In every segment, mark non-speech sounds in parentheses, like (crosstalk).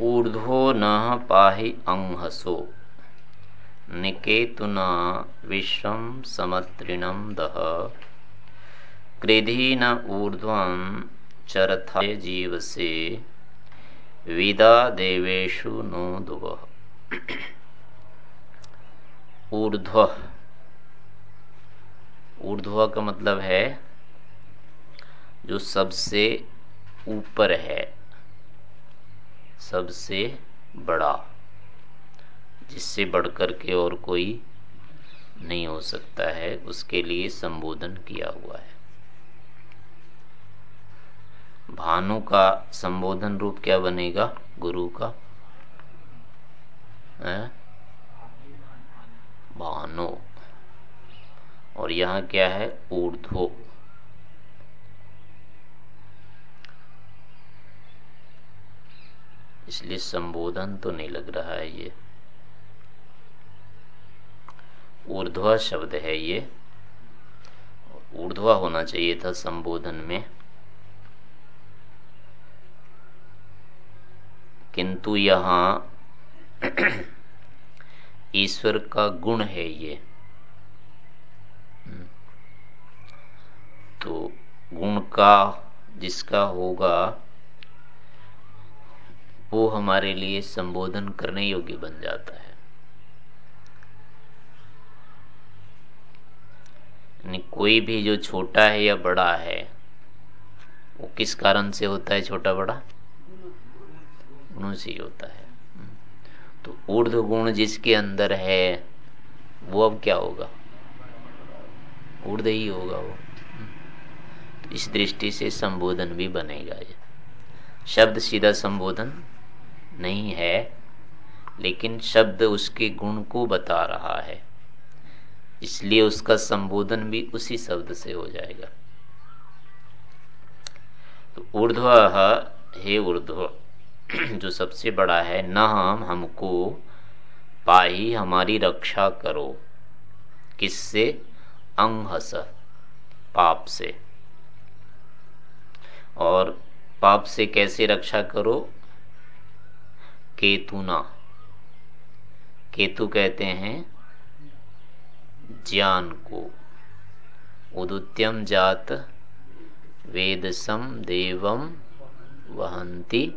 ऊर्ध्वो न पाहि अंहसो। निकेतुना विश्वं समत्रिणं दह कृधि न ऊर्ध्वं चरथाय जीवसे। विदा देवेशु नो दुव। ऊर्ध्व। ऊर्ध्व का मतलब है जो सबसे ऊपर है। सबसे बड़ा, जिससे बढ़कर के और कोई नहीं हो सकता है, उसके लिए संबोधन किया हुआ है। भानु का संबोधन रूप क्या बनेगा? गुरु का? है? भानु। और यहाँ क्या है? ऊर्ध्व। इसलिए संबोधन तो नहीं लग रहा है ये। ऊर्ध्वा शब्द है ये। ऊर्ध्वा होना चाहिए था संबोधन में। किंतु यहाँ (clears throat) ईश्वर का गुण है ये। तो गुण का जिसका होगा वो हमारे लिए संबोधन करने योग्य बन जाता है। यानी कोई भी जो छोटा है या बड़ा है, वो किस कारण से होता है छोटा बड़ा? गुणों से होता है। तो ऊर्ध गुण जिसके अंदर है, वो अब क्या होगा? ऊर्ध ही होगा वो। तो इस दृष्टि से संबोधन भी बनेगा ये। शब्द सीधा संबोधन नहीं है, लेकिन शब्द उसके गुण को बता रहा है। इसलिए उसका संबोधन भी उसी शब्द से हो जाएगा। तो ऊर्ध्व हे ऊर्ध्व, (clears throat) जो सबसे बड़ा है न हम हमको पाही हमारी रक्षा करो। किससे? अंगहस, पाप से। और पाप से कैसे रक्षा करो? केतुना केतु कहते हैं, ज्ञान को। उदुत्यम जात वेदसम देवम वहंती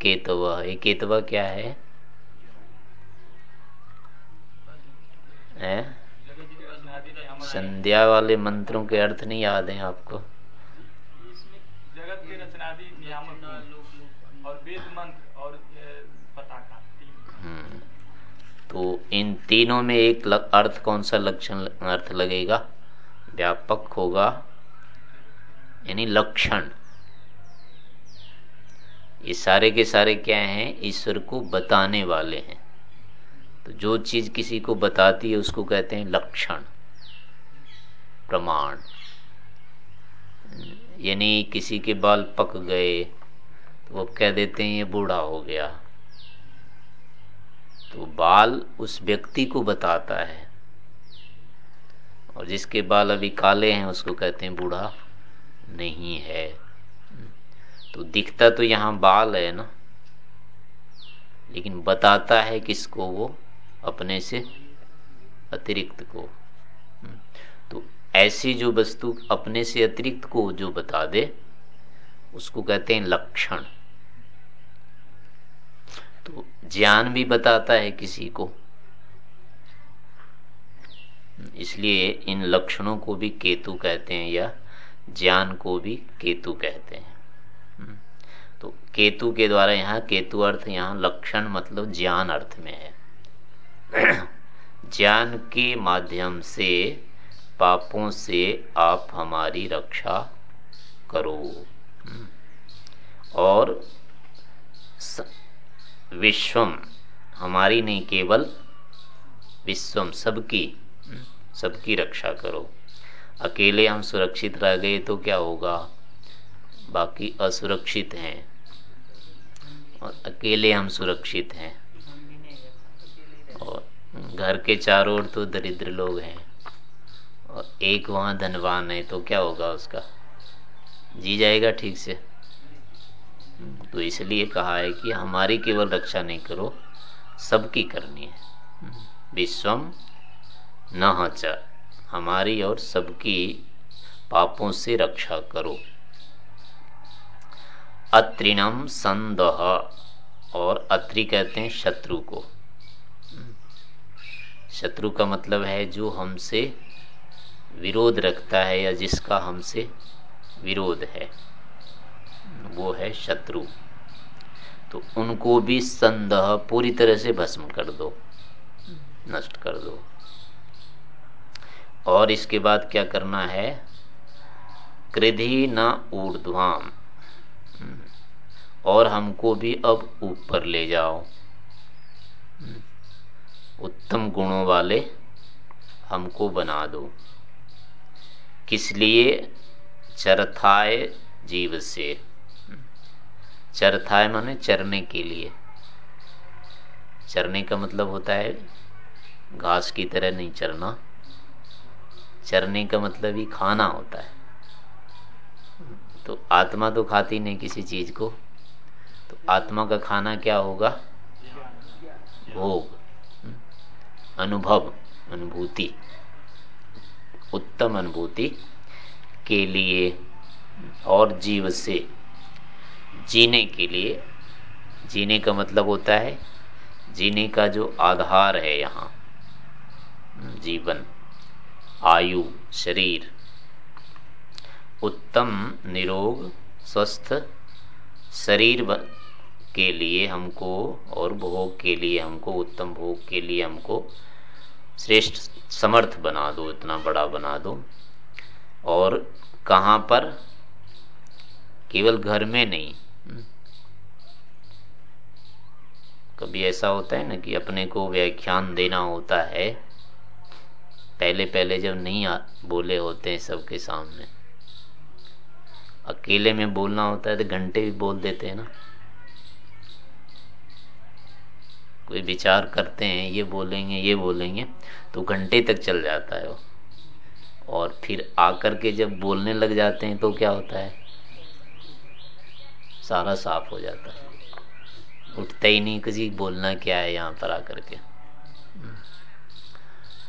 केतव। ये केतवा क्या है? है? संध्या वाले मंत्रों के अर्थ नहीं याद हैं आपको? जगत के और वेद मंत्र। तो इन तीनों में एक अर्थ कौन सा लक्षण अर्थ लगेगा? व्यापक होगा, यानी लक्षण। ये सारे के सारे क्या हैं? ईश्वर को बताने वाले हैं। तो जो चीज़ किसी को बताती है, उसको कहते हैं लक्षण, प्रमाण। यानी किसी के बाल पक गए तो वो कह देते हैं, ये बूढ़ा हो गया। तो बाल उस व्यक्ति को बताता है। और जिसके बाल अभी काले हैं, उसको कहते हैं, बूढ़ा नहीं है। तो दिखता तो यहाँ बाल है ना, लेकिन बताता है किसको वो? अपने से अतिरिक्त को। तो ऐसी जो वस्तु अपने से अतिरिक्त को जो बता दे, उसको कहते हैं लक्षण। तो ज्ञान भी बताता है किसी को इसलिए इन लक्षणों को भी केतु कहते हैं या ज्ञान को भी केतु कहते हैं हम्म। तो केतु के द्वारा यहाँ केतु अर्थ, यहाँ लक्षण मतलब ज्ञान अर्थ में है ज्ञान के माध्यम से पापों से आप हमारी रक्षा करो हम्म। और विश्वम। हमारी नहीं, केवल विश्वम, सबकी। सबकी रक्षा करो। अकेले हम सुरक्षित रह गए तो क्या होगा? बाकी असुरक्षित हैं। और अकेले हम सुरक्षित हैं। और घर के चारों ओर तो दरिद्र लोग हैं। और एक वहाँ धनवान है तो क्या होगा उसका? जी जाएगा ठीक से। तो इसलिए कहा है कि हमारी केवल रक्षा नहीं करो, सबकी करनी है। विश्वम न च, हमारी और सबकी पापों से रक्षा करो। अत्रिनम संदह, और अत्रि कहते हैं शत्रु को। शत्रु का मतलब है जो हमसे विरोध रखता है या जिसका हमसे विरोध है। वो है शत्रु। तो उनको भी संदेह पूरी तरह से भस्म कर दो, नष्ट कर दो। और इसके बाद क्या करना है? कृधि न ऊर्ध्वाम। और हमको भी अब ऊपर ले जाओ। उत्तम गुणों वाले हमको बना दो। किस लिए? चरथाए जीव से। चरथाए माने चरने के लिए। चरने का मतलब होता है घास की तरह नहीं चरना। चरने का मतलब ही खाना होता है। तो आत्मा तो खाती नहीं किसी चीज़ को। तो आत्मा का खाना क्या होगा? भोग। अनुभव, अनुभूति। उत्तम अनुभूति के लिए और जीव से जीने के लिए। जीने का मतलब होता है, जीने का जो आधार है यहाँ, जीवन, आयु, शरीर, उत्तम, निरोग, स्वस्थ, शरीर के लिए हमको और भोग के लिए हमको, उत्तम भोग के लिए हमको श्रेष्ठ समर्थ बना दो, इतना बड़ा बना दो। और कहाँ पर? केवल घर में नहीं कभी ऐसा होता है ना कि अपने को व्याख्यान देना होता है पहले पहले जब नहीं आ, बोले होते हैं सबके सामने। अकेले में बोलना होता है तो घंटे भी बोल देते हैं ना। कोई विचार करते हैं ये बोलेंगे ये बोलेंगे तो घंटे तक चल जाता है वो। और फिर आकर के जब बोलने लग जाते हैं तो क्या होता है? सारा साफ़ हो जाता है। उठता ही नहीं, किसी बोलना क्या है यहाँ पर आकर के?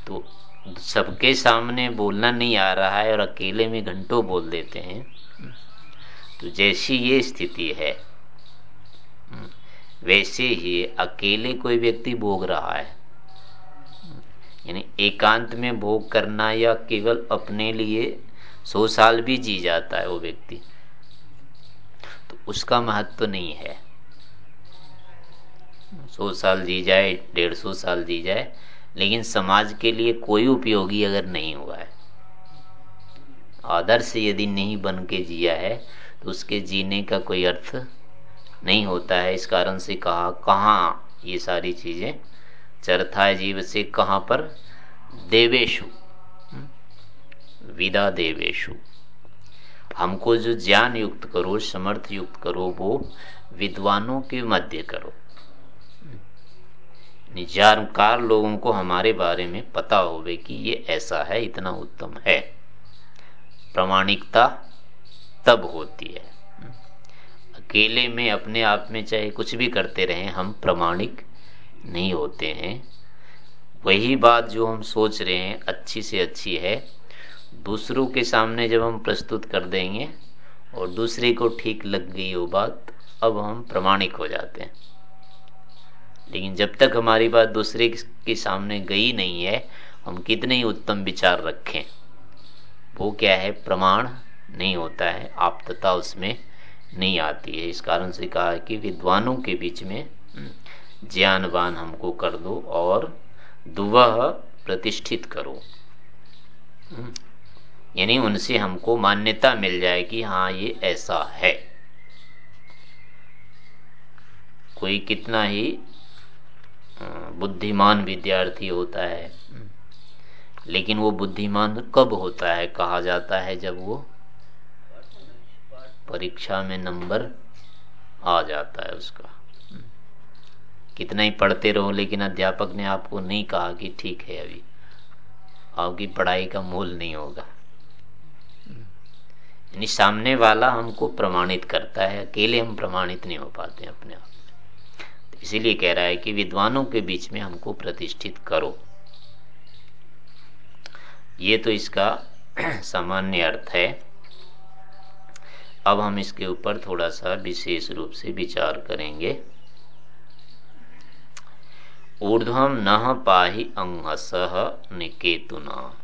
तो सबके सामने बोलना नहीं आ रहा है और अकेले में घंटों बोल देते हैं। तो जैसी ये स्थिति है, वैसे ही अकेले कोई व्यक्ति भोग रहा है। यानी एकांत में भोग करना या केवल अपने लिए सौ साल भी जी जाता है वो व्यक्ति तो उसका महत्व तो नहीं है। सौ साल जी जाए, डेढ़ सौ साल जी जाए, लेकिन समाज के लिए कोई उपयोगी अगर नहीं हुआ है। आदर्श यदि नहीं बन के जिया है तो उसके जीने का कोई अर्थ नहीं होता है। इस कारण से कहा, कहाँ ये सारी चीज़ें? चरथा जीव से कहाँ पर? देवेशु। हम्म? विदा देवेशु। हमको जो ज्ञान युक्त करो, समर्थ युक्त करो, वो विद्वानों के मध्य करो। जानकार लोगों को हमारे बारे में पता होवे कि ये ऐसा है, इतना उत्तम है। प्रामाणिकता तब होती है। अकेले में, अपने आप में चाहे कुछ भी करते रहें, हम प्रमाणिक नहीं होते हैं। वही बात जो हम सोच रहे हैं, अच्छी से अच्छी है। दूसरों के सामने जब हम प्रस्तुत कर देंगे और दूसरे को ठीक लग गई वो बात, अब हम प्रमाणिक हो जाते हैं। लेकिन जब तक हमारी बात दूसरे के सामने गई नहीं है हम कितने ही उत्तम विचार रखें। वो क्या है? प्रमाण नहीं होता है आपतता उसमें नहीं आती है। इस कारण से कहा कि विद्वानों के बीच में हम्म, ज्ञानवान हमको कर दो और दुवह प्रतिष्ठित करो। हम्म, यानी उनसे हमको मान्यता मिल जाए कि हाँ ये ऐसा है। कोई कितना ही बुद्धिमान विद्यार्थी होता है। लेकिन वो बुद्धिमान कब होता है, कहा जाता है जब वो परीक्षा में नंबर आ जाता है उसका। कितना ही पढ़ते रहो, लेकिन अध्यापक ने आपको नहीं कहा कि ठीक है अभी। आपकी पढ़ाई का मूल नहीं होगा। यानी सामने वाला हमको प्रमाणित करता है, अकेले हम प्रमाणित नहीं हो पाते अपने आप। इसीलिए कह रहा है कि विद्वानों के बीच में हमको प्रतिष्ठित करो। ये तो इसका (clears throat) सामान्य अर्थ है। अब हम इसके ऊपर थोड़ा सा विशेष रूप से विचार करेंगे। ऊर्ध्वम न पाही अंगस निकेतुना।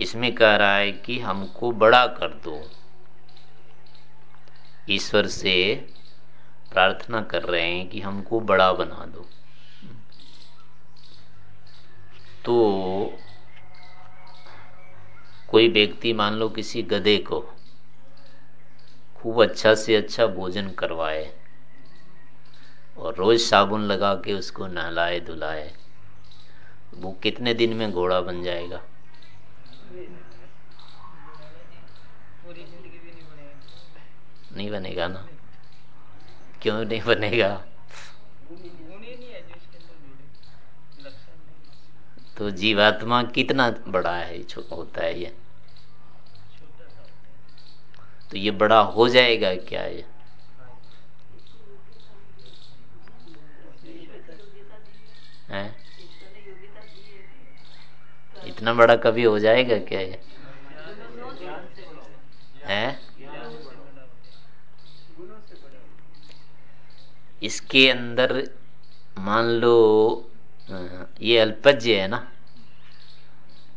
इसमें कह रहा है कि हमको बड़ा कर दो। ईश्वर से प्रार्थना कर रहे हैं कि हमको बड़ा बना दो। तो कोई व्यक्ति मान लो किसी गधे को खूब अच्छा से अच्छा भोजन करवाए और रोज साबुन लगा के उसको नहलाए धुलाए, वो कितने दिन में घोड़ा बन जाएगा? नहीं बनेगा ना? क्यों नहीं बनेगा? तो जीवात्मा कितना बड़ा है होता है ये? तो ये बड़ा हो जाएगा क्या ये? है? इतना बड़ा कभी हो जाएगा क्या ये? है? इसके अंदर मान लो ये अल्पज्य है ना?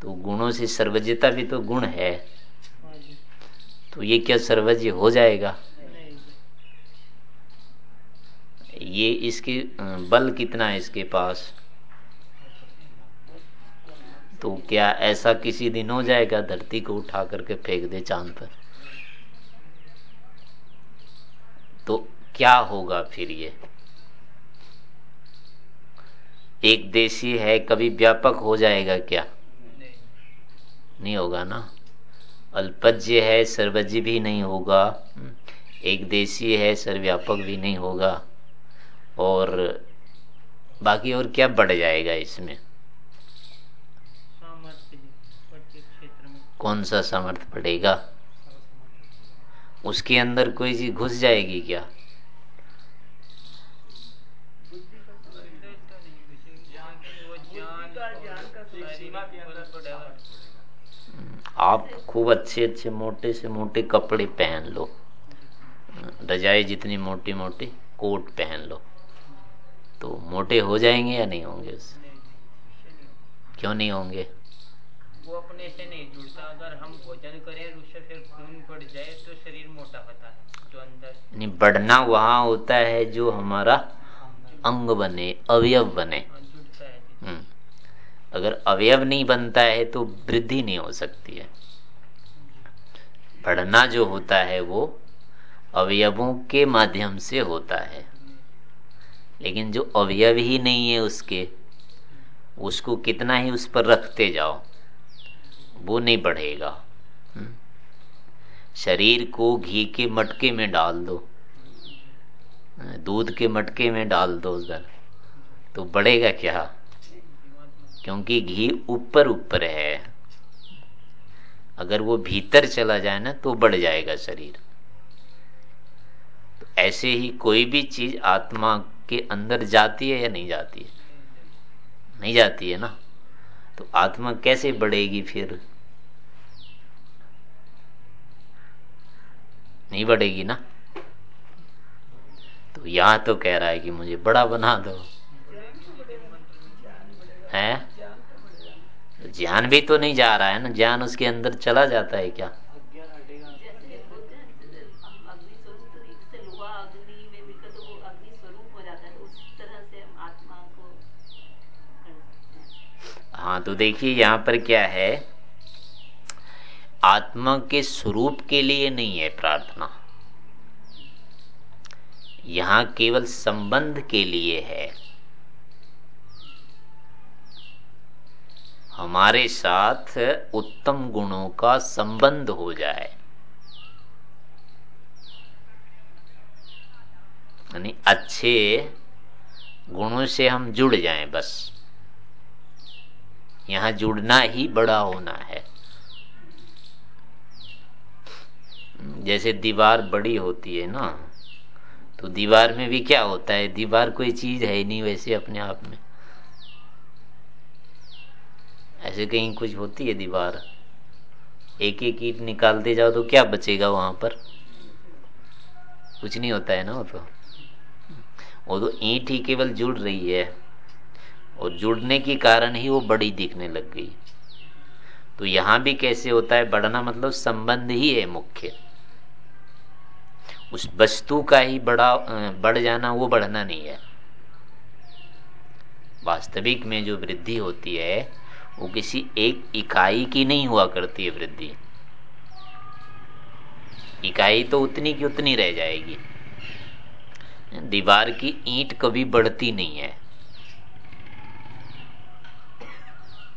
तो गुणों से सर्वज्ञता भी तो गुण है। तो ये क्या सर्वज्ञ हो जाएगा? ये इसके बल कितना है इसके पास? तो क्या ऐसा किसी दिन हो जाएगा? धरती को उठा करके फेंक दे चाँद पर। तो क्या होगा फिर ये? एक देशी है कभी व्यापक हो जाएगा क्या? नहीं, नहीं होगा ना? अल्पज्य है सर्वज्य भी नहीं होगा। एक देशी है सर्वव्यापक भी नहीं होगा। और बाकी और क्या बढ़ जाएगा इसमें? कौन सा सामर्थ्य बढ़ेगा? उसके अंदर कोई चीज़ घुस जाएगी क्या? आप खूब अच्छे अच्छे मोटे से मोटे कपड़े पहन लो। रजाई जितनी मोटी मोटी कोट पहन लो। तो मोटे हो जाएँगे या नहीं होंगे उससे क्यों नहीं होंगे? वो अपने से नहीं जुड़ता। अगर हम भोजन करें उससे फिर खून बढ़ जाए तो शरीर मोटा होता है जो अंदर नहीं बढ़ना वहाँ होता है जो हमारा अंग बने अवयव बने। हाँ, अगर अवयव नहीं बनता है तो वृद्धि नहीं हो सकती है। बढ़ना जो होता है वो अवयवों के माध्यम से होता है। लेकिन जो अवयव ही नहीं है उसके, उसको कितना ही उस पर रखते जाओ, वो नहीं बढ़ेगा। हम्म। शरीर को घी के मटके में डाल दो, दूध के मटके में डाल दो उधर तो बढ़ेगा क्या? क्योंकि घी ऊपर ऊपर है। अगर वो भीतर चला जाए ना तो बढ़ जाएगा शरीर। तो ऐसे ही कोई भी चीज़ आत्मा के अंदर जाती है या नहीं जाती है? नहीं जाती है ना? तो आत्मा कैसे बढ़ेगी फिर? नहीं बढ़ेगी ना? तो यहाँ तो कह रहा है कि मुझे बड़ा बना दो। है? ज्ञान भी तो नहीं जा रहा है ना ज्ञान उसके अंदर चला जाता है क्या? हाँ तो देखिए यहाँ पर क्या है? आत्मा के स्वरूप के लिए नहीं है प्रार्थना। यहाँ केवल संबंध के लिए है। हमारे साथ उत्तम गुणों का संबंध हो जाए। यानी अच्छे गुणों से हम जुड़ जाएँ बस। यहाँ जुड़ना ही बड़ा होना है। जैसे दीवार बड़ी होती है ना तो दीवार में भी क्या होता है? दीवार कोई चीज़ है नहीं वैसे अपने आप में। ऐसे कहीं कुछ होती है दीवार? एक एक ईट निकालते जाओ तो क्या बचेगा वहाँ पर? कुछ नहीं होता है ना वो तो। वो तो ईंट ही केवल जुड़ रही है। और जुड़ने के कारण ही वो बड़ी दिखने लग गई। तो यहाँ भी कैसे होता है? बढ़ना मतलब संबंध ही है मुख्य। उस वस्तु का ही बड़ा बढ़ जाना वो बढ़ना नहीं है। वास्तविक में जो वृद्धि होती है वो किसी एक इकाई की नहीं हुआ करती है वृद्धि। इकाई तो उतनी की उतनी रह जाएगी। दीवार की ईंट कभी बढ़ती नहीं है।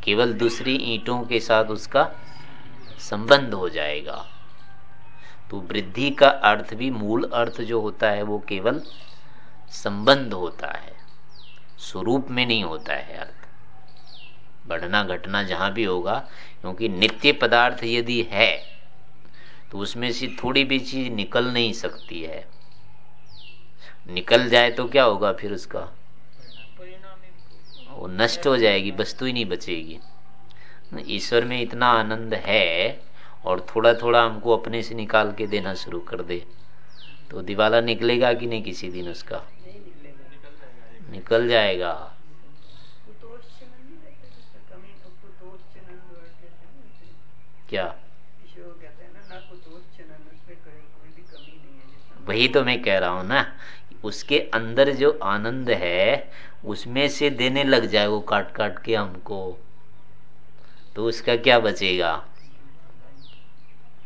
केवल दूसरी ईंटों के साथ उसका संबंध हो जाएगा। तो वृद्धि का अर्थ भी, मूल अर्थ जो होता है, वो केवल संबंध होता है। स्वरूप में नहीं होता है अर्थ। बढ़ना घटना जहाँ भी होगा, क्योंकि नित्य पदार्थ यदि है तो उसमें से थोड़ी भी चीज़ निकल नहीं सकती है। निकल जाए तो क्या होगा फिर उसका? वो नष्ट हो जाएगी, वस्तु ही नहीं बचेगी। ईश्वर में इतना आनंद है, और थोड़ा थोड़ा हमको अपने से निकाल के देना शुरू कर दे। तो दिवाला निकलेगा कि नहीं किसी दिन उसका? निकल जाएगा। क्या? वही तो मैं कह रहा हूँ ना उसके अंदर जो आनंद है उसमें से देने लग जाए वो काट काट के हमको। तो उसका क्या बचेगा?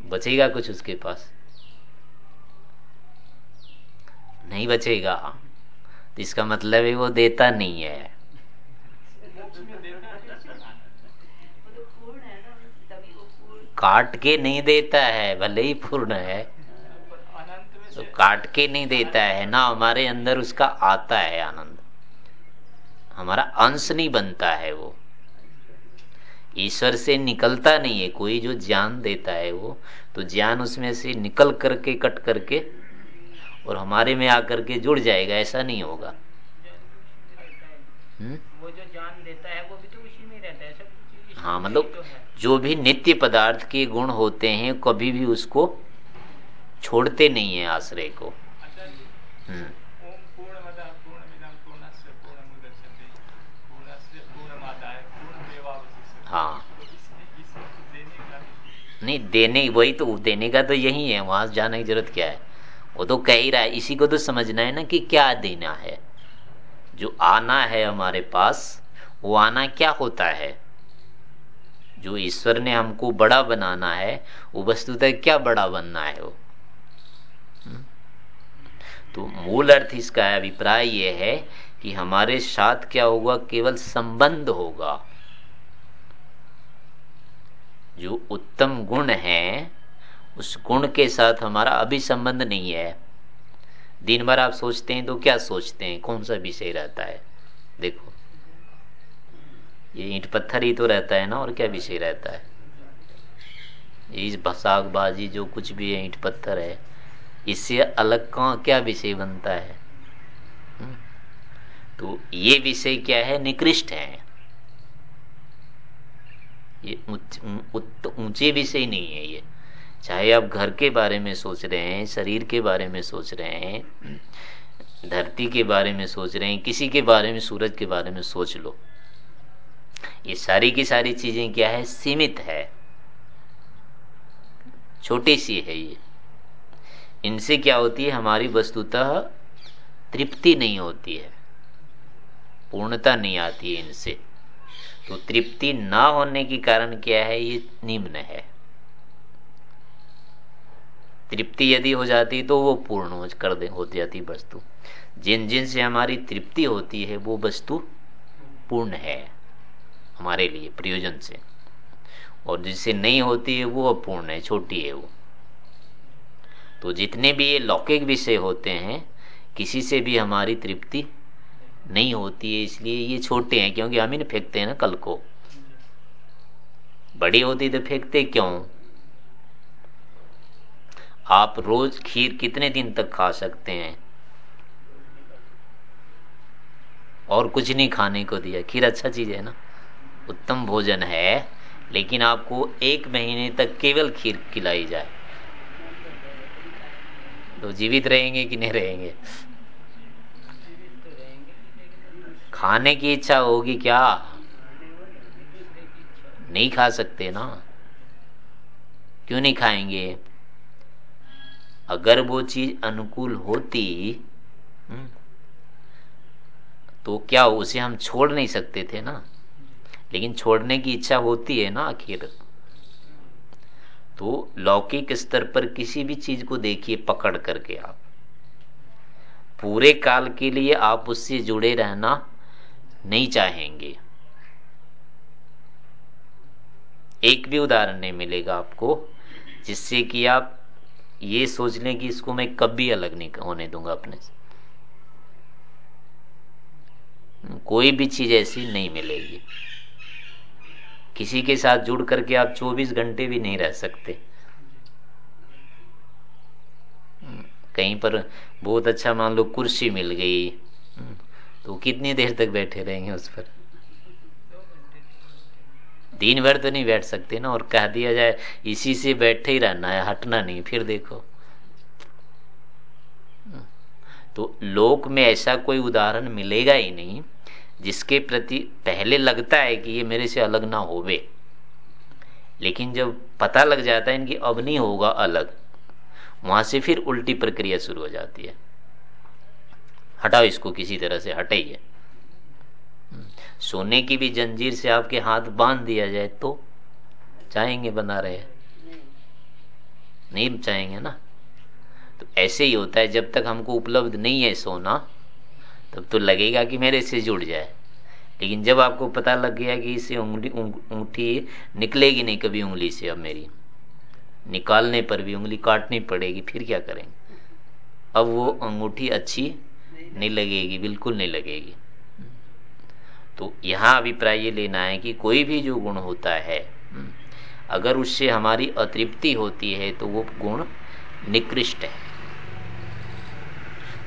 बचेगा कुछ उसके पास? नहीं बचेगा। तो इसका मतलब है वो देता नहीं है। (laughs) काट के नहीं देता है भले ही पूर्ण है। तो काट के नहीं देता है ना हमारे अंदर उसका आता है आनंद। हमारा अंश नहीं बनता है वो। ईश्वर से निकलता नहीं है कोई जो ज्ञान देता है वो तो ज्ञान उसमें से निकल करके कट करके और हमारे में आकर के जुड़ जाएगा ऐसा नहीं होगा। हुँ? वो जो ज्ञान देता है वो भी तो उसी में रहता है सब हाँ मतलब तो जो भी नित्य पदार्थ के गुण होते हैं कभी भी उसको छोड़ते नहीं है आश्रय को। हम्म। हाँ नहीं देने वही तो देने का तो यही है वहाँ जाने की ज़रूरत क्या है? वो तो कह ही रहा है इसी को तो समझना है ना कि क्या देना है। जो आना है हमारे पास वो आना क्या होता है? जो ईश्वर ने हमको बड़ा बनाना है, वो वस्तुतः क्या बड़ा बनना है वो? हम्म? तो मूल अर्थ इसका अभिप्राय यह है कि हमारे साथ क्या होगा, केवल संबंध होगा। जो उत्तम गुण है, उस गुण के साथ हमारा अभी संबंध नहीं है। दिन भर आप सोचते हैं तो क्या सोचते हैं? कौन सा विषय रहता है? देखो ये ईंट पत्थर ही तो रहता है ना, और क्या विषय रहता है? इस भसाकबाजी जो कुछ भी है, ईंट पत्थर है, इससे अलग कहाँ क्या विषय बनता है? तो ये विषय क्या है? निकृष्ट है। ये ऊँचे विषय नहीं है ये। चाहे आप घर के बारे में सोच रहे हैं, शरीर के बारे में सोच रहे हैं, धरती के बारे में सोच रहे हैं, किसी के बारे में, सूरज के बारे में सोच लो। ये सारी की सारी चीज़ें क्या है? सीमित है। छोटी सी है ये। इनसे क्या होती है? हमारी वस्तुतः तृप्ति नहीं होती है। पूर्णता नहीं आती है इनसे। तो तृप्ति न होने के कारण क्या है? ये निम्न है। तृप्ति यदि हो जाती तो वो पूर्ण हो, कर दे, हो जाती वस्तु। जिन जिन से हमारी तृप्ति होती है, वो वस्तु पूर्ण है। हमारे लिए, प्रयोजन से। और जिससे नहीं होती है वो अपूर्ण है, छोटी है वो। तो जितने भी ये लौकिक विषय होते हैं, किसी से भी हमारी तृप्ति नहीं होती है, इसलिए ये छोटे हैं, क्योंकि हम ही फेंकते हैं ना कल को। बड़ी होती तो फेंकते क्यों? आप रोज खीर कितने दिन तक खा सकते हैं? और कुछ नहीं खाने को दिया। खीर अच्छा चीज़ है ना? उत्तम भोजन है लेकिन आपको एक महीने तक केवल खीर खिलाई जाए। तो जीवित रहेंगे कि नहीं रहेंगे? खाने की इच्छा होगी क्या? नहीं खा सकते ना? क्यों नहीं खाएँगे? अगर वो चीज़ अनुकूल होती हम्म, तो क्या उसे हम छोड़ नहीं सकते थे ना? लेकिन छोड़ने की इच्छा होती है ना आखिर। तो लौकिक स्तर पर किसी भी चीज़ को देखिए, पकड़ करके आप। पूरे काल के लिए आप उससे जुड़े रहना नहीं चाहेंगे। एक भी उदाहरण नहीं मिलेगा आपको, जिससे कि आप ये सोच लें कि इसको मैं कभी अलग नहीं होने दूँगा अपने से। कोई भी चीज़ ऐसी नहीं मिलेगी। किसी के साथ जुड़ करके आप 24 घंटे भी नहीं रह सकते। कहीं पर बहुत अच्छा मान लो कुर्सी मिल गई। तो कितनी देर तक बैठे रहेंगे उस पर? दिन भर तो नहीं बैठ सकते ना, और कह दिया जाए, इसी से बैठे ही रहना है, हटना नहीं, फिर देखो। तो लोक में ऐसा कोई उदाहरण मिलेगा ही नहीं। जिसके प्रति पहले लगता है कि ये मेरे से अलग ना होवे। लेकिन जब पता लग जाता है इनकी अब नहीं होगा अलग, वहाँ से फिर उल्टी प्रक्रिया शुरू हो जाती है। हटाओ इसको, किसी तरह से हटाइए। सोने की भी जंजीर से आपके हाथ बाँध दिया जाए तो चाहेंगे बना रहे नहीं चाहेंगे ना? तो ऐसे ही होता है, जब तक हमको उपलब्ध नहीं है सोना तब तो लगेगा कि मेरे से जुड़ जाए। लेकिन जब आपको पता लग गया कि इसे उंगली उंगठी निकलेगी नहीं कभी उंगली से अब मेरी, निकालने पर भी उंगली काटनी पड़ेगी, फिर क्या करेंगे? अब वो अंगूठी अच्छी नहीं लगेगी, बिल्कुल नहीं लगेगी। तो यहाँ अभिप्राय ये लेना है कि कोई भी जो गुण होता है, अगर उससे हमारी अतृप्ति होती है तो वो गुण निकृष्ट है।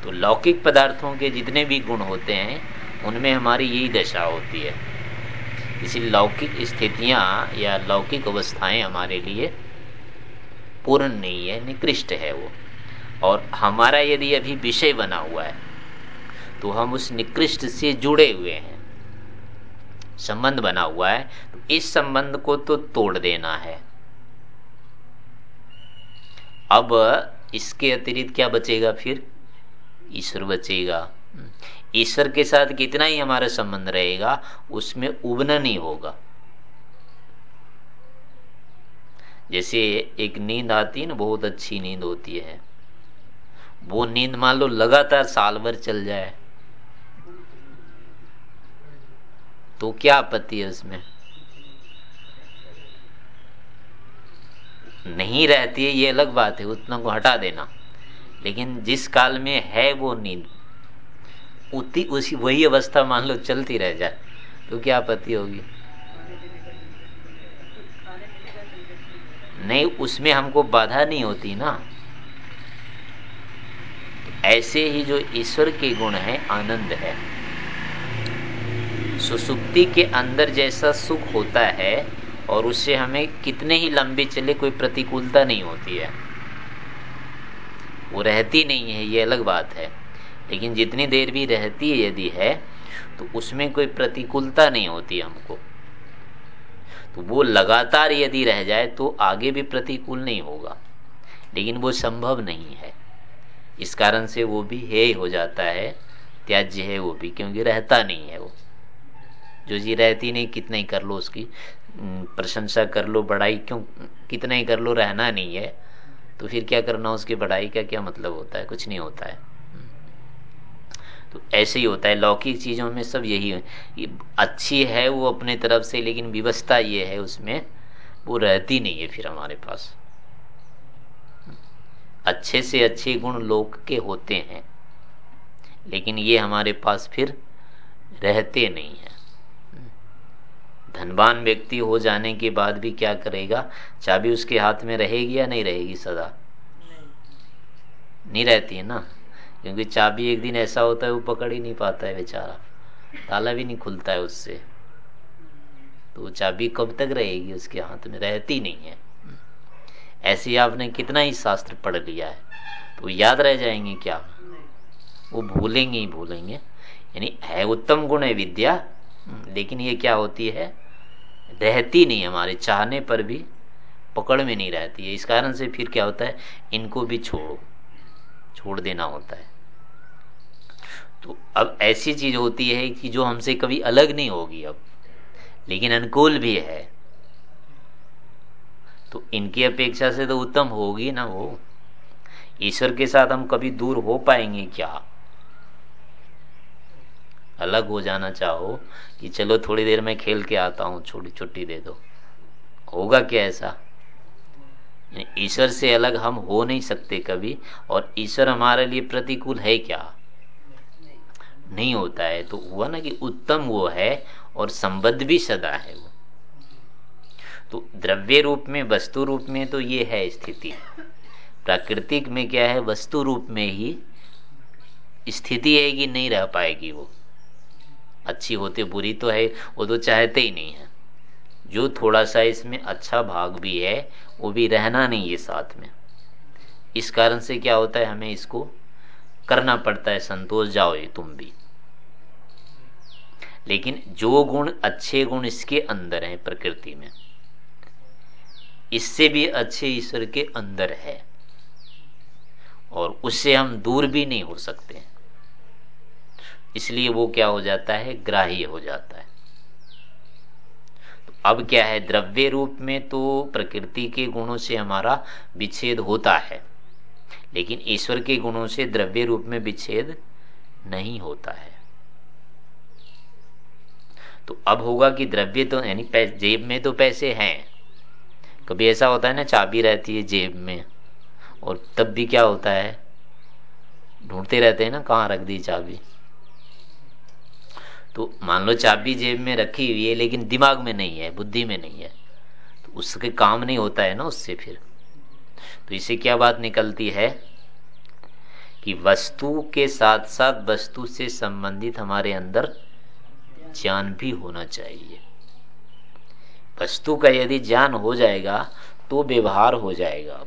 तो लौकिक पदार्थों के जितने भी गुण होते हैं, उनमें हमारी यही दशा होती है। इसी लौकिक स्थितियाँ या लौकिक अवस्थाएँ हमारे लिए पूर्ण नहीं है, निकृष्ट है वो। और हमारा यदि अभी विषय बना हुआ है तो हम उस निकृष्ट से जुड़े हुए हैं। संबंध बना हुआ है तो इस संबंध को तो तोड़ देना है। अब इसके अतिरिक्त क्या बचेगा फिर? ईश्वर बचेगा। ईश्वर के साथ कितना ही हमारा संबंध रहेगा, उसमें उबना नहीं होगा। जैसे एक नींद आती है ना, बहुत अच्छी नींद होती है। वो नींद मान लो लगातार साल भर चल जाए। तो क्या आपत्ति है उसमें? नहीं रहती है, ये अलग बात है, उतना को हटा देना। लेकिन जिस काल में है वो नींद उतनी उसी, वही अवस्था मान लो चलती रह जाए तो क्या आपत्ति होगी? नहीं, उसमें हमको बाधा नहीं होती ना। तो ऐसे ही जो ईश्वर के गुण है, आनंद है। सुसुप्ति के अंदर जैसा सुख होता है, और उससे हमें कितने ही लंबे चले, कोई प्रतिकूलता नहीं होती है। वो रहती नहीं है, ये अलग बात है। लेकिन जितनी देर भी रहती यदि है तो उसमें कोई प्रतिकूलता नहीं होती हमको। तो वो लगातार यदि रह जाए तो आगे भी प्रतिकूल नहीं होगा। लेकिन वो संभव नहीं है। इस कारण से वो भी हे हो जाता है, त्याज्य है वो भी, क्योंकि रहता नहीं है वो। जो जी रहती नहीं, कितना ही कर लो उसकी। प्रशंसा कर लो, बड़ाई क्यों, कितना ही कर लो, रहना नहीं है। तो फिर क्या करना, उसकी बड़ाई का क्या मतलब होता है? कुछ नहीं होता है। तो ऐसे ही होता है। लौकिक चीज़ों में सब यही है। ये अच्छी है वो अपने तरफ़ से, लेकिन व्यवस्था ये है उसमें, वो रहती नहीं है फिर हमारे पास। अच्छे से अच्छे गुण लोक के होते हैं, लेकिन ये हमारे पास फिर रहते नहीं है। धनवान व्यक्ति हो जाने के बाद भी क्या करेगा? चाबी उसके हाथ में रहेगी या नहीं रहेगी सदा? नहीं रहती है ना? क्योंकि चाबी एक दिन ऐसा होता है, वो पकड़ ही नहीं पाता है बेचारा। ताला भी नहीं खुलता है उससे। तो चाबी कब तक रहेगी उसके हाथ में? रहती नहीं है। ऐसे आपने कितना ही शास्त्र पढ़ लिया है। तो याद रह जाएँगे क्या? वो भूलेंगे ही भूलेंगे। यानी है उत्तम गुण है विद्या लेकिन ये क्या होती है? रहती नहीं हमारे, चाहने पर भी पकड़ में नहीं रहती है। इस कारण से फिर क्या होता है? इनको भी छोड़ो, छोड़ देना होता है। तो अब ऐसी चीज़ होती है कि जो हमसे कभी अलग नहीं होगी अब, लेकिन अनुकूल भी है। तो इनकी अपेक्षा से तो उत्तम होगी ना वो? ईश्वर के साथ हम कभी दूर हो पाएँगे क्या? अलग हो जाना चाहो कि चलो थोड़ी देर में खेल के आता हूँ, छोटी छुट्टी दे दो। होगा क्या ऐसा? ईश्वर से अलग हम हो नहीं सकते कभी, और ईश्वर हमारे लिए प्रतिकूल है क्या? नहीं होता है। तो हुआ ना कि उत्तम वो है, और संबद्ध भी सदा है वो। तो द्रव्य रूप में, वस्तु रूप में तो ये है स्थिति। प्राकृतिक में क्या है, वस्तु रूप में ही स्थिति है कि नहीं रह पाएगी वो। अच्छी होती, बुरी तो है, वो तो चाहते ही नहीं है। जो थोड़ा सा इसमें अच्छा भाग भी है, वो भी रहना नहीं है साथ में। इस कारण से क्या होता है, हमें इसको करना पड़ता है, संतोष जाओ ये तुम भी। लेकिन जो गुण, अच्छे गुण इसके अंदर हैं प्रकृति में, इससे भी अच्छे ईश्वर के अंदर है। और उससे हम दूर भी नहीं हो सकते। इसलिए वो क्या हो जाता है? ग्राह्य हो जाता है। तो अब क्या है? द्रव्य रूप में तो प्रकृति के गुणों से हमारा विच्छेद होता है, लेकिन ईश्वर के गुणों से द्रव्य रूप में विच्छेद नहीं होता है। तो अब होगा कि द्रव्य तो यानी जेब में तो पैसे हैं। कभी ऐसा होता है ना, चाबी रहती है जेब में, और तब भी क्या होता है? ढूंढते रहते हैं ना, कहाँ रख दी चाबी? तो मान लो चाबी जेब में रखी हुई है, लेकिन दिमाग में नहीं है, बुद्धि में नहीं है तो उसके काम नहीं होता है ना उससे फिर। तो इसे क्या बात निकलती है कि वस्तु के साथ साथ वस्तु से संबंधित हमारे अंदर ज्ञान भी होना चाहिए। वस्तु का यदि ज्ञान हो जाएगा तो व्यवहार हो जाएगा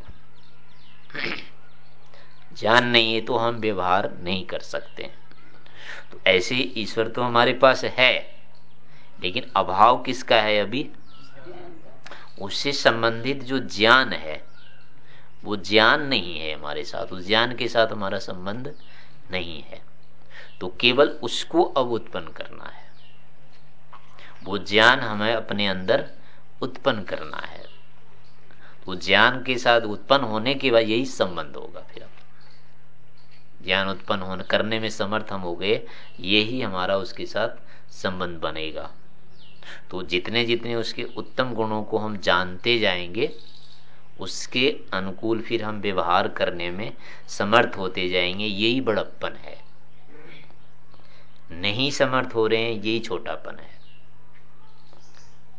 ज्ञान नहीं है तो हम व्यवहार नहीं कर सकते। तो ऐसे ईश्वर तो हमारे पास है। लेकिन अभाव किसका है अभी? उससे संबंधित जो ज्ञान है, वो ज्ञान नहीं है हमारे साथ। उस ज्ञान के साथ हमारा संबंध नहीं है। तो केवल उसको अब उत्पन्न करना है। वो ज्ञान हमें अपने अंदर उत्पन्न करना है। तो ज्ञान के साथ उत्पन्न होने के बाद यही संबंध होगा फिर। ज्ञान उत्पन्न होने, करने में समर्थ हम हो गए यही हमारा उसके साथ संबंध बनेगा। तो जितने जितने उसके उत्तम गुणों को हम जानते जाएँगे, उसके अनुकूल फिर हम व्यवहार करने में समर्थ होते जाएँगे, यही बड़प्पन है। नहीं समर्थ हो रहे हैं, यही छोटापन है।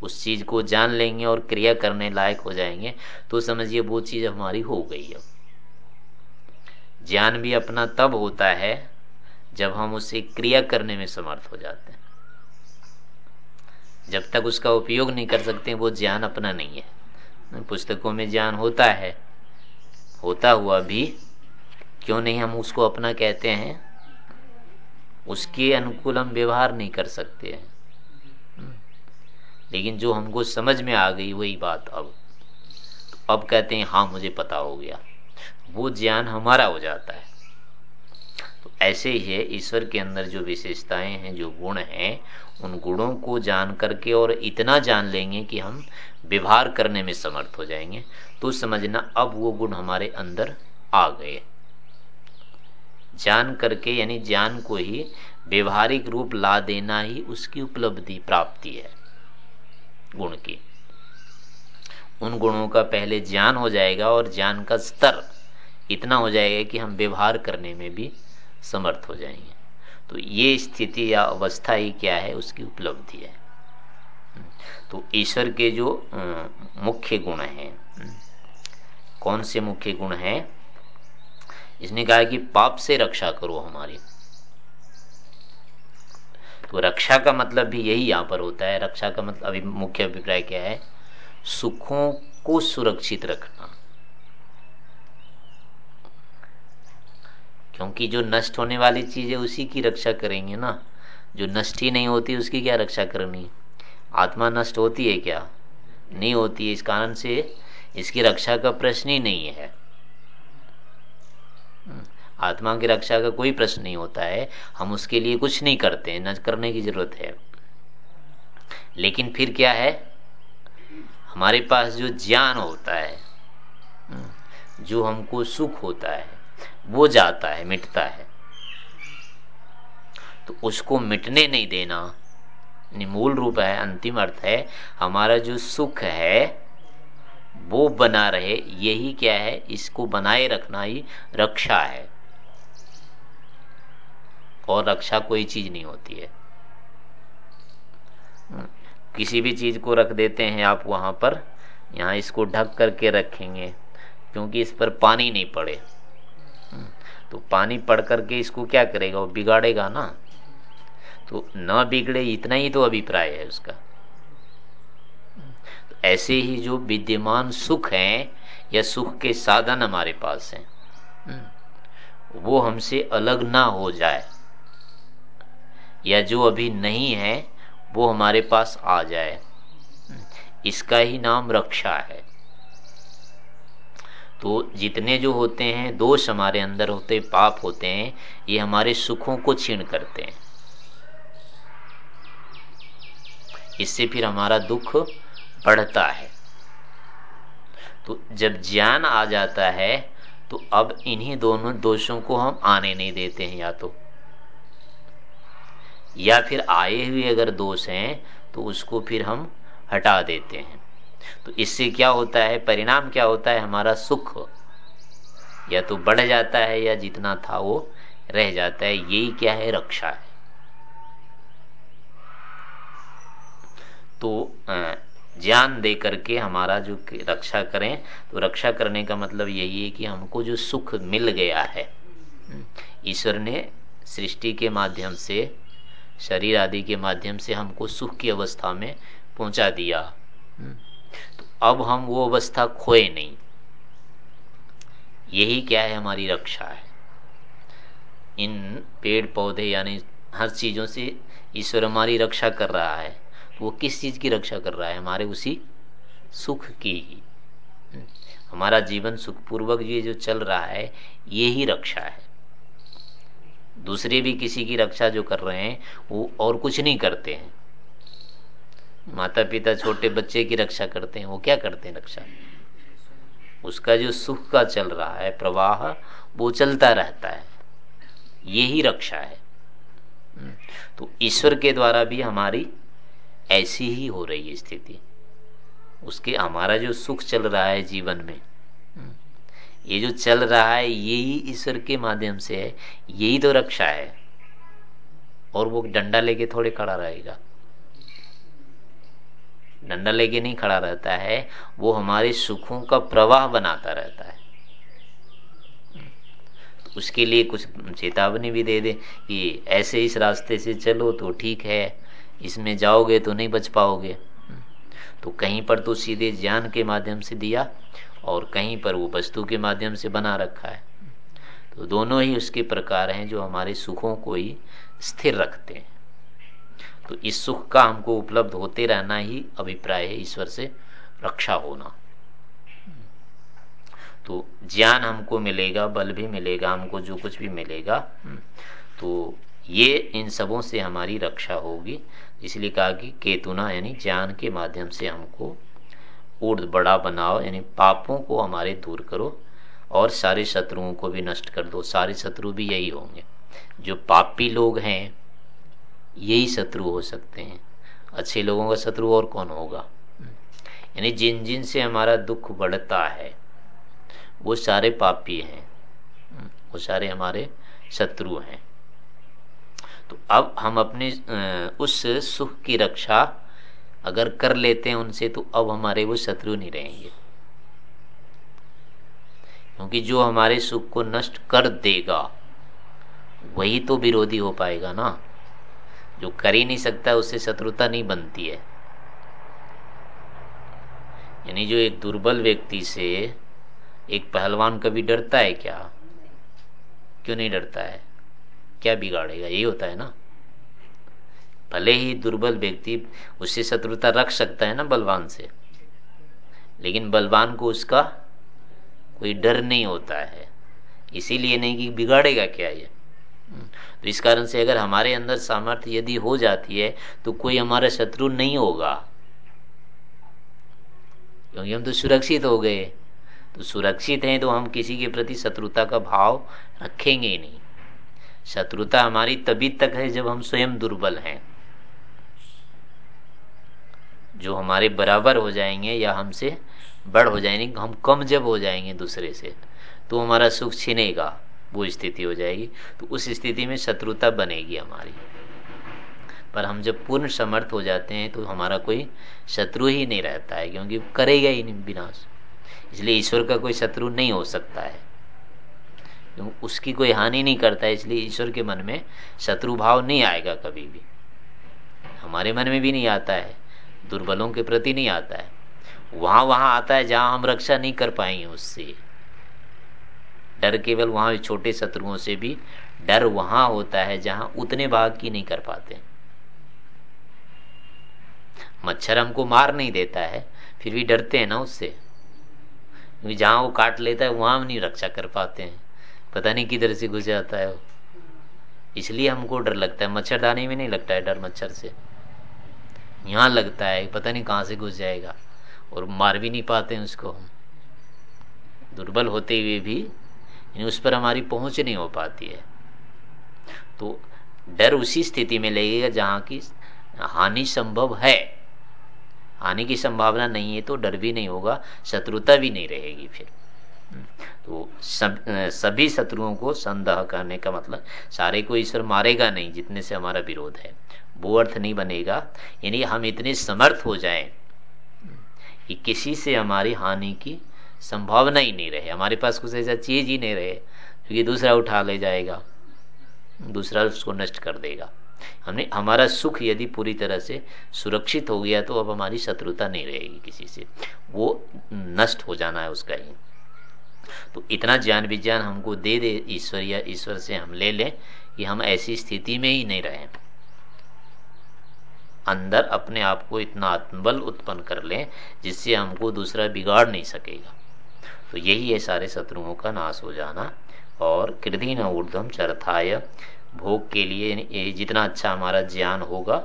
उस चीज़ को जान लेंगे और क्रिया करने लायक हो जाएँगे तो समझिए वो चीज़ हमारी हो गई अब। ज्ञान भी अपना तब होता है जब हम उसे क्रिया करने में समर्थ हो जाते हैं। जब तक उसका उपयोग नहीं कर सकते, वो ज्ञान अपना नहीं है। पुस्तकों में ज्ञान होता है, होता हुआ भी क्यों नहीं हम उसको अपना कहते हैं? उसके अनुकूल हम व्यवहार नहीं कर सकते हैं। लेकिन जो हमको समझ में आ गई वही बात अब। तो अब कहते हैं हाँ मुझे पता हो गया। वो ज्ञान हमारा हो जाता है। तो ऐसे ही है, ईश्वर के अंदर जो विशेषताएँ हैं, जो गुण हैं, उन गुणों को जान करके और इतना जान लेंगे कि हम व्यवहार करने में समर्थ हो जाएँगे तो समझना अब वो गुण हमारे अंदर आ गए। जान करके यानी ज्ञान को ही व्यवहारिक रूप ला देना ही उसकी उपलब्धि प्राप्ति है, गुण की। उन गुणों का पहले ज्ञान हो जाएगा और ज्ञान का स्तर इतना हो जाएगा कि हम व्यवहार करने में भी समर्थ हो जाएँगे। तो ये स्थिति या अवस्था ही क्या है, उसकी उपलब्धि है। तो ईश्वर के जो मुख्य गुण हैं, कौन से मुख्य गुण हैं? इसने कहा कि पाप से रक्षा करो हमारी। तो रक्षा का मतलब भी यही यहाँ पर होता है। रक्षा का मतलब अभी मुख्य अभिप्राय क्या है? सुखों को सुरक्षित रखना। क्योंकि जो नष्ट होने वाली चीज़ है उसी की रक्षा करेंगे ना। जो नष्ट ही नहीं होती, उसकी क्या रक्षा करनी? आत्मा नष्ट होती है क्या? नहीं होती है। इस कारण से इसकी रक्षा का प्रश्न ही नहीं है। आत्मा की रक्षा का कोई प्रश्न नहीं होता है। हम उसके लिए कुछ नहीं करते न करने की ज़रूरत है। लेकिन फिर क्या है? हमारे पास जो ज्ञान होता है जो हमको सुख होता है, वो जाता है, मिटता है। तो उसको मिटने नहीं देना मूल रूप है, अंतिम अर्थ है, हमारा जो सुख है, वो बना रहे, यही क्या है, इसको बनाए रखना ही रक्षा है। और रक्षा कोई चीज़ नहीं होती है। किसी भी चीज़ को रख देते हैं आप वहाँ पर, यहाँ इसको ढक करके रखेंगे, क्योंकि इस पर पानी नहीं पड़े। तो पानी पड़ करके इसको क्या करेगा? वो बिगाड़ेगा ना। तो न बिगड़े इतना ही तो अभिप्राय है उसका। तो ऐसे ही जो विद्यमान सुख है, या सुख के साधन हमारे पास हैं वो हमसे अलग ना हो जाए, या जो अभी नहीं है वो हमारे पास आ जाए। इसका ही नाम रक्षा है। तो जितने जो होते हैं, दोष हमारे अंदर होते, पाप होते हैं, ये हमारे सुखों को छीण करते हैं। इससे फिर हमारा दुख बढ़ता है। तो जब ज्ञान आ जाता है तो अब इन्हीं दोनों दोषों को हम आने नहीं देते हैं, या तो या फिर आए हुए अगर दोष हैं तो उसको फिर हम हटा देते हैं। तो इससे क्या होता है, परिणाम क्या होता है, हमारा सुख या तो बढ़ जाता है या जितना था वो रह जाता है, यही क्या है, रक्षा है। तो ज्ञान दे करके हमारा जो रक्षा करें तो रक्षा करने का मतलब यही है कि हमको जो सुख मिल गया है ईश्वर ने सृष्टि के माध्यम से शरीर आदि के माध्यम से हमको सुख की अवस्था में पहुँचा दिया। हम्म। तो अब हम वो अवस्था खोए नहीं। यही क्या है हमारी रक्षा है। इन पेड़ पौधे यानी हर चीज़ों से ईश्वर हमारी रक्षा कर रहा है। वो किस चीज़ की रक्षा कर रहा है? हमारे उसी सुख की ही। हम्म। हमारा जीवन सुखपूर्वक ये जो चल रहा है, ये ही रक्षा है। दूसरे भी किसी की रक्षा जो कर रहे हैं वो और कुछ नहीं करते हैं। माता पिता छोटे बच्चे की रक्षा करते हैं वो क्या करते हैं रक्षा? उसका जो सुख का चल रहा है प्रवाह वो चलता रहता है। यही रक्षा है। हम्म, तो ईश्वर के द्वारा भी हमारी ऐसी ही हो रही है स्थिति। उसके हमारा जो सुख चल रहा है जीवन में ये जो चल रहा है, यही ईश्वर के माध्यम से है, यही तो रक्षा है। और वो डंडा लेके थोड़े खड़ा रहेगा। डंडा लेके नहीं खड़ा रहता है, वो हमारे सुखों का प्रवाह बनाता रहता है। तो उसके लिए कुछ चेतावनी भी दे दे कि ऐसे इस रास्ते से चलो तो ठीक है, इसमें जाओगे तो नहीं बच पाओगे। तो कहीं पर तो सीधे ज्ञान के माध्यम से दिया और कहीं पर वो वस्तु के माध्यम से बना रखा है। तो दोनों ही उसके प्रकार हैं जो हमारे सुखों को ही स्थिर रखते हैं। तो इस सुख का हमको उपलब्ध होते रहना ही अभिप्राय है ईश्वर से रक्षा होना। तो ज्ञान हमको मिलेगा, बल भी मिलेगा, हमको जो कुछ भी मिलेगा तो ये इन सबों से हमारी रक्षा होगी। इसलिए कहा कि केतुना यानी ज्ञान के माध्यम से हमको ऊर्ध बड़ा बनाओ, यानी पापों को हमारे दूर करो और सारे शत्रुओं को भी नष्ट कर दो। सारे शत्रु भी यही होंगे। जो पापी लोग हैं, यही शत्रु हो सकते हैं। अच्छे लोगों का शत्रु और कौन होगा? यानी जिन जिन से हमारा दुख बढ़ता है, वो सारे पापी हैं। वो सारे हमारे शत्रु हैं। तो अब हम अपने उस सुख की रक्षा अगर कर लेते हैं उनसे तो अब हमारे वो शत्रु नहीं रहेंगे। क्योंकि जो हमारे सुख को नष्ट कर देगा, वही तो विरोधी हो पाएगा ना। जो कर ही नहीं सकता, उससे शत्रुता नहीं बनती है। यानी जो एक दुर्बल व्यक्ति से एक पहलवान कभी डरता है क्या? क्यों नहीं डरता है? क्या बिगाड़ेगा? यही होता है ना। भले ही दुर्बल व्यक्ति उससे शत्रुता रख सकता है ना बलवान से, लेकिन बलवान को उसका कोई डर नहीं होता है, इसीलिए नहीं कि बिगाड़ेगा क्या ये? तो इस कारण से अगर हमारे अंदर सामर्थ्य यदि हो जाती है तो कोई हमारा शत्रु नहीं होगा। क्योंकि हम तो सुरक्षित हो गए तो सुरक्षित हैं तो हम किसी के प्रति शत्रुता का भाव रखेंगे ही नहीं। शत्रुता हमारी तभी तक है जब हम स्वयं दुर्बल हैं। जो हमारे बराबर हो जाएँगे या हमसे बड़ हो जाएँगे, हम कम जब हो जाएँगे दूसरे से तो हमारा सुख छिनेगा, वो स्थिति हो जाएगी। तो उस स्थिति में शत्रुता बनेगी हमारी। पर हम जब पूर्ण समर्थ हो जाते हैं तो हमारा कोई शत्रु ही नहीं रहता है, क्योंकि करेगा ही नहीं विनाश। इसलिए ईश्वर का कोई शत्रु नहीं हो सकता है। क्योंकि उसकी कोई हानि नहीं करता है, इसलिए ईश्वर के मन में शत्रु भाव नहीं आएगा कभी भी। हमारे मन में भी नहीं आता है। दुर्बलों के प्रति नहीं आता है। वहाँ वहाँ आता है जहाँ हम रक्षा नहीं कर पाएँगे उससे। डर केवल वहाँ छोटे शत्रुओं से भी डर वहाँ होता है जहाँ उतने भाग की नहीं कर पाते। मच्छर हमको मार नहीं देता है, फिर भी डरते हैं ना उससे। क्योंकि जहाँ वो काट लेता है, वहाँ हम नहीं रक्षा कर पाते हैं। पता नहीं किधर से घुस जाता है इसलिए हमको डर लगता है। मच्छरदानी में नहीं लगता है डर मच्छर से। यहाँ लगता है, पता नहीं कहाँ से घुस जाएगा, और मार भी नहीं पाते हैं उसको दुर्बल होते हुए भी उस पर हमारी पहुँच नहीं हो पाती है। तो डर उसी स्थिति में लगेगा जहाँ की हानि संभव है। हानि की संभावना नहीं है तो डर भी नहीं होगा, शत्रुता भी नहीं रहेगी फिर। तो सब, सभी शत्रुओं को संदेह करने का मतलब सारे को ईश्वर मारेगा नहीं, जितने से हमारा विरोध है। वो अर्थ नहीं बनेगा, यानी हम इतने समर्थ हो जाएँ कि किसी से हमारी हानि की संभावना ही नहीं रहे। हमारे पास कुछ ऐसा चीज़ ही नहीं रहे क्योंकि दूसरा उठा ले जाएगा, दूसरा उसको नष्ट कर देगा। हमने, हमारा सुख यदि पूरी तरह से सुरक्षित हो गया तो अब हमारी शत्रुता नहीं रहेगी किसी से। वो नष्ट हो जाना है उसका ही। तो इतना ज्ञान विज्ञान हमको दे दे ईश्वर या ईश्वर से हम ले लें कि हम ऐसी स्थिति में ही नहीं रहें। अंदर अपने आप को इतना आत्मबल उत्पन्न कर लें जिससे हमको दूसरा बिगाड़ नहीं सकेगा। तो यही है सारे शत्रुओं का नाश हो जाना और कृधि न ऊर्धम चरथाय। भोग के लिए जितना अच्छा हमारा ज्ञान होगा,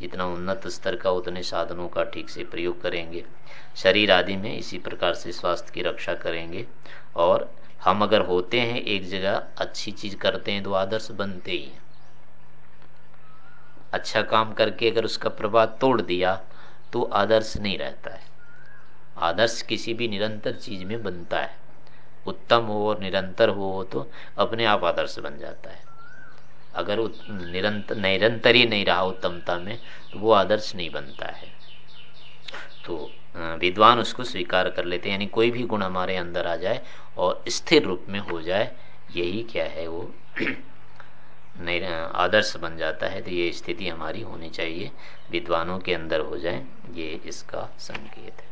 जितना उन्नत स्तर का, उतने साधनों का ठीक से प्रयोग करेंगे। शरीर आदि में इसी प्रकार से स्वास्थ्य की रक्षा करेंगे और हम अगर होते हैं एक जगह, अच्छी चीज़ करते हैं तो आदर्श बनते ही हैं। अच्छा काम करके अगर उसका प्रभाव तोड़ दिया तो आदर्श नहीं रहता है। आदर्श किसी भी निरंतर चीज़ में बनता है। उत्तम हो और निरंतर हो तो अपने आप आदर्श बन जाता है। अगर निरंतर निरंतर ही नहीं रहा उत्तमता में तो वो आदर्श नहीं बनता है। तो विद्वान उसको स्वीकार कर लेते हैं। यानी कोई भी गुण हमारे अंदर आ जाए और स्थिर रूप में हो जाए, यही क्या है वो आदर्श बन जाता है तो ये स्थिति हमारी होनी चाहिए, विद्वानों के अंदर हो जाए, ये इसका संकेत है।